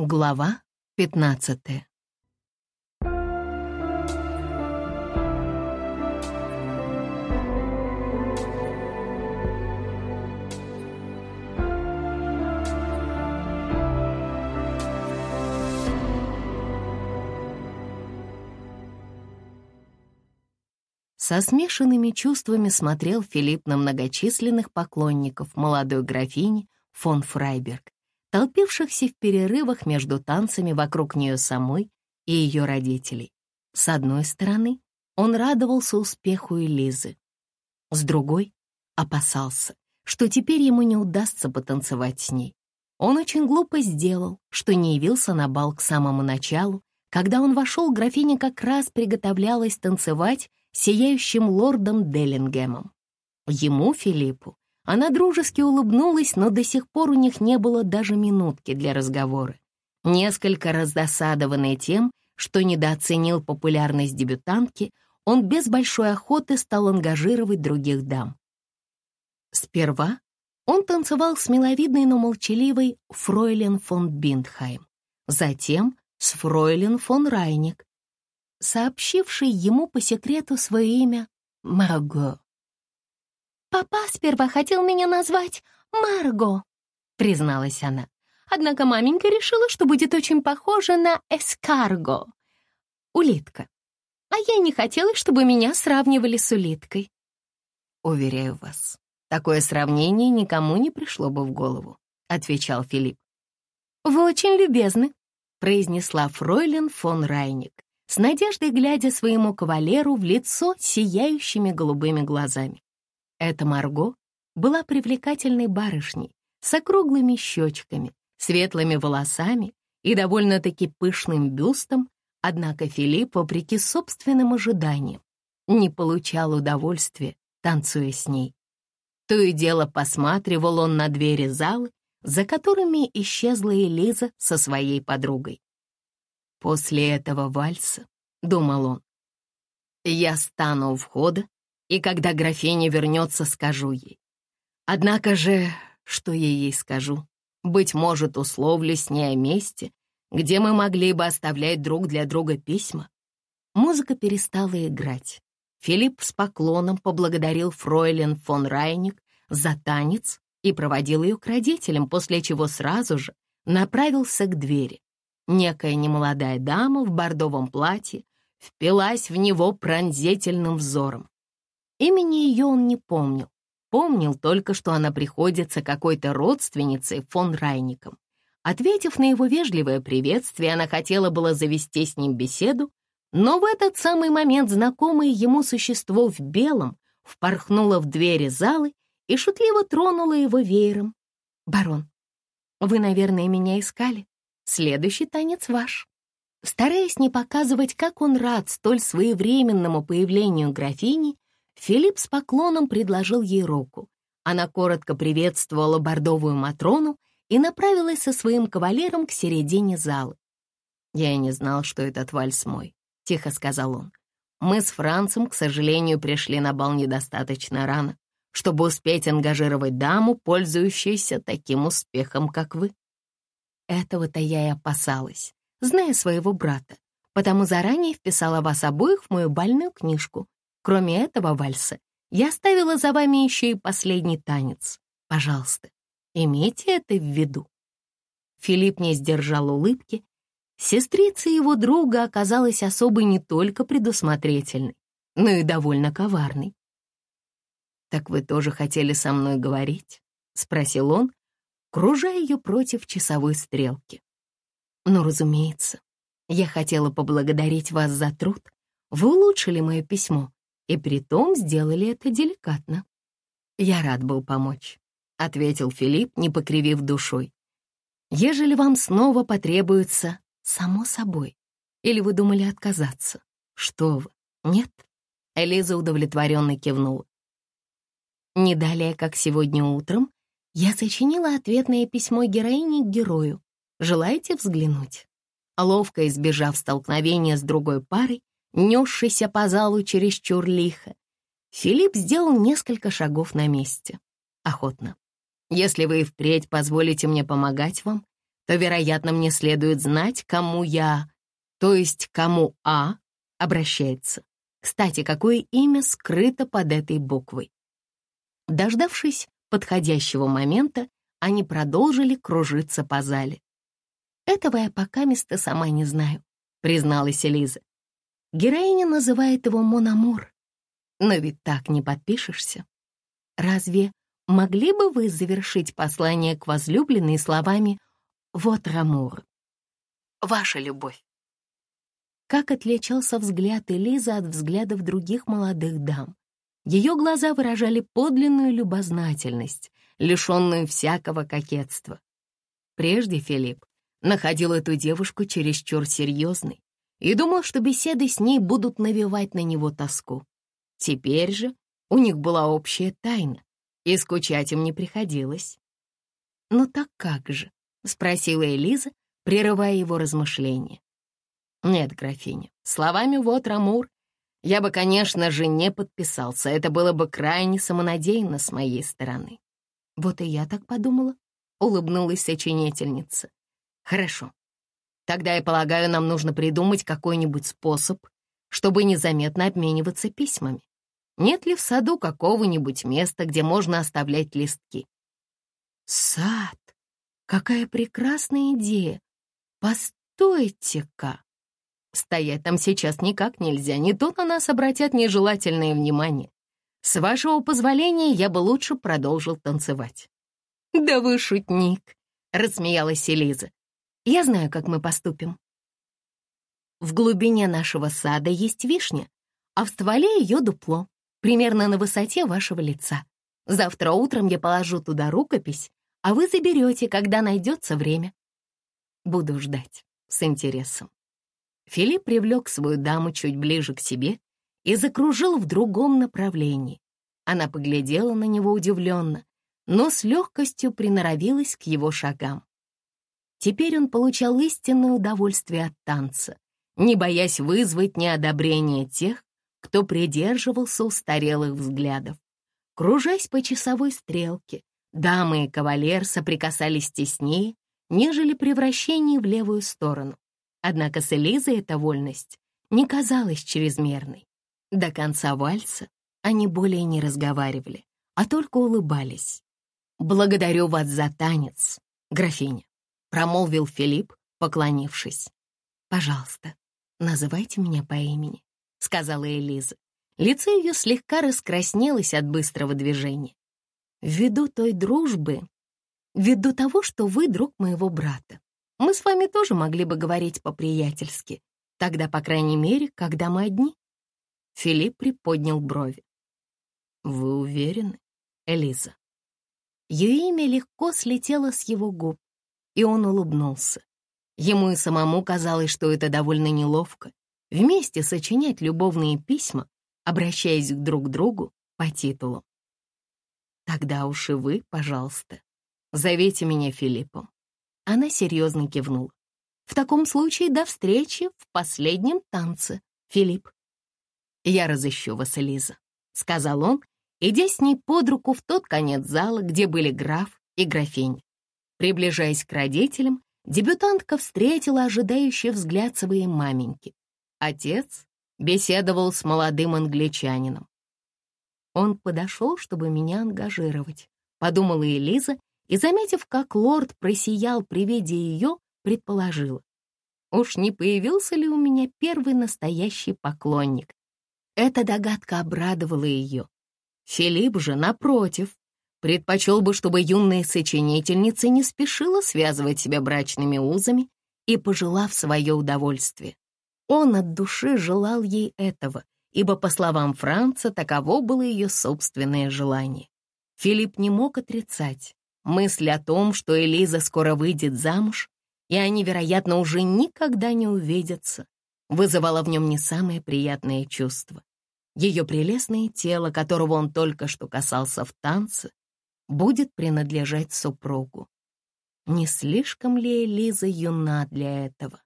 Глава 15 Со смешанными чувствами смотрел Филипп на многочисленных поклонников молодой графини фон Фрайберг, толпившихся в перерывах между танцами вокруг нее самой и ее родителей. С одной стороны, он радовался успеху Элизы. С другой, опасался, что теперь ему не удастся потанцевать с ней. Он очень глупо сделал, что не явился на бал к самому началу, когда он вошел, графиня как раз приготовлялась танцевать сияющим лордом Деллингемом. Ему, Филиппу, она дружески улыбнулась, но до сих пор у них не было даже минутки для разговора. Несколько раздосадованный тем, что недооценил популярность дебютантки, он без большой охоты стал ангажировать других дам. Сперва он танцевал с миловидной, но молчаливой Фройлен фон Биндхайм, затем с Фройлен фон Райник, сообщивший ему по секрету свое имя Марго. «Папа сперва хотел меня назвать Марго», — призналась она. «Однако маменька решила, что будет очень похоже на эскарго, улитка. А я не хотела, чтобы меня сравнивали с улиткой». «Уверяю вас, такое сравнение никому не пришло бы в голову», — отвечал Филипп. «Вы очень любезны», — произнесла фройлен фон Райник с надеждой глядя своему кавалеру в лицо сияющими голубыми глазами. Эта Марго была привлекательной барышней с округлыми щечками, светлыми волосами и довольно-таки пышным бюстом, однако Филипп, вопреки собственным ожиданиям, не получал удовольствия, танцуя с ней. То и дело посматривал он на двери залы, за которыми исчезла Элиза со своей подругой. После этого вальса, — думал он, — я стану у входа, и когда графиня вернется, скажу ей. Однако же, что я ей скажу? Быть может, условлю с ней о месте, где мы могли бы оставлять друг для друга письма. Музыка перестала играть. Филипп с поклоном поблагодарил фройлен фон Райник за танец и проводил ее к родителям, после чего сразу же направился к двери. Некая немолодая дама в бордовом платье впилась в него пронзительным взором. Имени ее он не помнил. Помнил только, что она приходится какой-то родственницей фон Райником. Ответив на его вежливое приветствие, она хотела было завести с ним беседу, но в этот самый момент знакомое ему существо в белом впорхнуло в двери залы и шутливо тронуло его веером. «Барон, вы, наверное, меня искали?» Следующий танец ваш». Стараясь не показывать, как он рад столь своевременному появлению графини, Филипп с поклоном предложил ей руку. Она коротко приветствовала бордовую Матрону и направилась со своим кавалером к середине зала. «Я и не знал, что этот вальс мой», — тихо сказал он. «Мы с Францем, к сожалению, пришли на бал недостаточно рано, чтобы успеть ангажировать даму, пользующуюся таким успехом, как вы». Этого-то я и опасалась, зная своего брата, потому заранее вписала вас обоих в мою бальную книжку. Кроме этого вальса, я оставила за вами еще и последний танец. Пожалуйста, имейте это в виду. Филипп не сдержал улыбки. Сестрица его друга оказалась особой не только предусмотрительной, но и довольно коварной. «Так вы тоже хотели со мной говорить?» — спросил он, кружая ее против часовой стрелки. «Ну, разумеется, я хотела поблагодарить вас за труд. Вы улучшили мое письмо, и притом сделали это деликатно. Я рад был помочь», — ответил Филипп, не покривив душой. «Ежели вам снова потребуется, само собой. Или вы думали отказаться? Что вы, нет?» Элиза удовлетворенно кивнула. Не далее, как сегодня утром, я сочинила ответное письмо героине к герою. Желаете взглянуть? Ловко избежав столкновения с другой парой, несшейся по залу чересчур лихо, Филипп сделал несколько шагов на месте. Охотно. Если вы впредь позволите мне помогать вам, то, вероятно, мне следует знать, кому я, то есть кому А, обращается. Кстати, какое имя скрыто под этой буквой? Дождавшись подходящего момента, они продолжили кружиться по зале. «Этого я пока места сама не знаю», — призналась Элиза. Героиня называет его Монамур. Но ведь так не подпишешься. Разве могли бы вы завершить послание к возлюбленной словами «Вот Рамур»? Ваша любовь. Как отличался взгляд Элизы от взглядов других молодых дам. Ее глаза выражали подлинную любознательность, лишенную всякого кокетства. Прежде Филипп находил эту девушку чересчур серьезной и думал, что беседы с ней будут навевать на него тоску. Теперь же у них была общая тайна, и скучать им не приходилось. «Ну так как же?» — спросила Элиза, прерывая его размышления. «Нет, графиня, словами «вот Рамур» Я бы, конечно же, не подписался. Это было бы крайне самонадеянно с моей стороны. Вот и я так подумала, — улыбнулась сочинительница. Хорошо. Тогда, я полагаю, нам нужно придумать какой-нибудь способ, чтобы незаметно обмениваться письмами. Нет ли в саду какого-нибудь места, где можно оставлять листки? Сад! Какая прекрасная идея! Постойте-ка! Стоять там сейчас никак нельзя, не то на нас обратят нежелательное внимание. С вашего позволения я бы лучше продолжил танцевать». «Да вы шутник», — рассмеялась Элиза. «Я знаю, как мы поступим. В глубине нашего сада есть вишня, а в стволе ее дупло, примерно на высоте вашего лица. Завтра утром я положу туда рукопись, а вы заберете, когда найдется время. Буду ждать с интересом. Филипп привлек свою даму чуть ближе к себе и закружил в другом направлении. Она поглядела на него удивленно, но с легкостью приноровилась к его шагам. Теперь он получал истинное удовольствие от танца, не боясь вызвать неодобрение тех, кто придерживался устарелых взглядов. Кружась по часовой стрелке, дамы и кавалер соприкасались теснее, нежели при вращении в левую сторону. Однако с Элизой эта вольность не казалась чрезмерной. До конца вальса они более не разговаривали, а только улыбались. «Благодарю вас за танец, графиня», — промолвил Филипп, поклонившись. «Пожалуйста, называйте меня по имени», — сказала Элиза. Лицо ее слегка раскраснелось от быстрого движения. «Ввиду той дружбы, ввиду того, что вы друг моего брата, мы с вами тоже могли бы говорить по-приятельски. Тогда, по крайней мере, когда мы одни. Филипп приподнял брови. Вы уверены, Элиза? Ее имя легко слетело с его губ, и он улыбнулся. Ему и самому казалось, что это довольно неловко. Вместе сочинять любовные письма, обращаясь друг к другу по титулу. Тогда уж и вы, пожалуйста, зовите меня Филиппом. Она серьезно кивнула. «В таком случае до встречи в последнем танце, Филипп». «Я разыщу вас, Элиза», — сказал он, идя с ней под руку в тот конец зала, где были граф и графиня. Приближаясь к родителям, дебютантка встретила ожидающий взгляд своей маменьки. Отец беседовал с молодым англичанином. Он подошел, чтобы меня ангажировать, подумала Элиза и, заметив, как лорд просиял при виде ее, предположила. Уж не появился ли у меня первый настоящий поклонник? Эта догадка обрадовала ее. Филипп же, напротив, предпочел бы, чтобы юная сочинительница не спешила связывать себя брачными узами и пожелав свое удовольствие. Он от души желал ей этого, ибо, по словам Франца, таково было ее собственное желание. Филипп не мог отрицать, Мысль о том, что Элиза скоро выйдет замуж, и они, вероятно, уже никогда не увидятся, вызывала в нем не самое приятное чувство. Ее прелестное тело, которого он только что касался в танце, будет принадлежать супругу. Не слишком ли Элиза юна для этого?